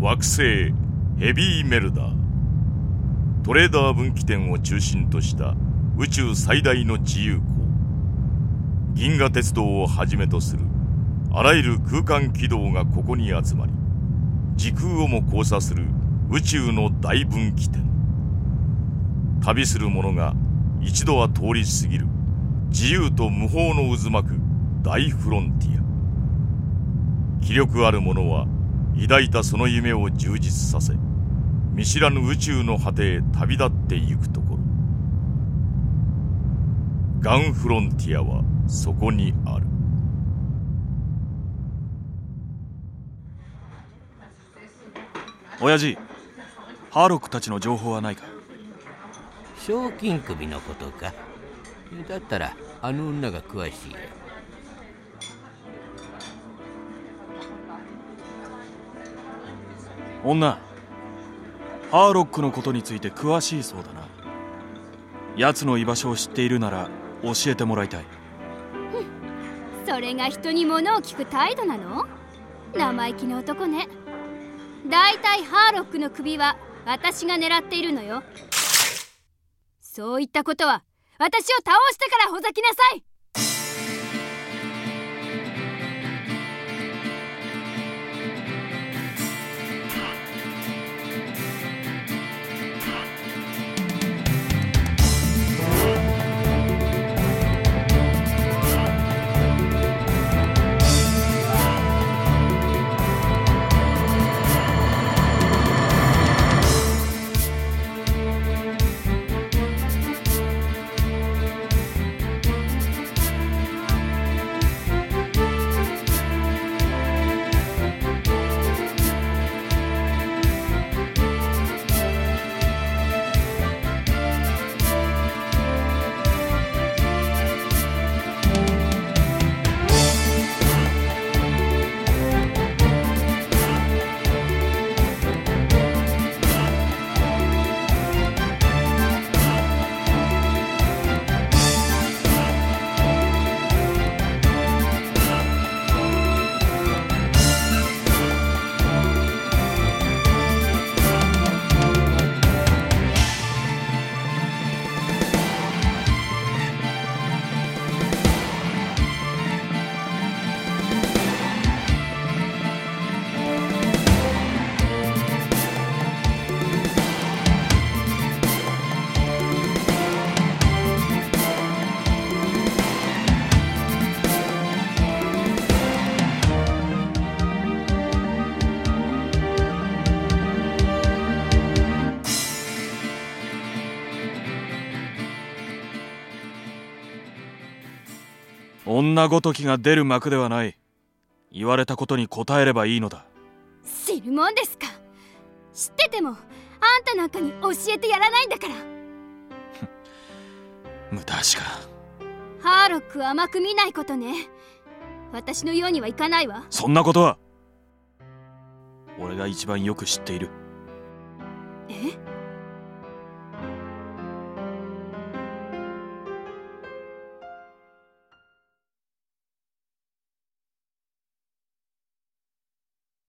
惑星ヘビーメルダー。トレーダー分岐点を中心とした宇宙最大の自由港銀河鉄道をはじめとするあらゆる空間軌道がここに集まり時空をも交差する宇宙の大分岐点。旅する者が一度は通り過ぎる自由と無法の渦巻く大フロンティア。気力ある者は抱いたその夢を充実させ見知らぬ宇宙の果てへ旅立ってゆくところ。ガンフロンティアはそこにある。親父ハーロックたちの情報はないか？賞金首のことか。だったらあの女が詳しいよ。女ハーロックのことについて詳しいそうだな。奴の居場所を知っているなら教えてもらいたい。それが人に物を聞く態度なの？生意気な男ね。だいたいハーロックの首は私が狙っているのよ。そういったことは私を倒してからほざきなさい。女ごときが出る幕ではない。言われたことに答えればいいのだ。知るもんですか。知っててもあんたなんかに教えてやらないんだから。無駄しか。ハーロックを甘く見ないことね。私のようにはいかないわ。そんなことは。俺が一番よく知っている。え？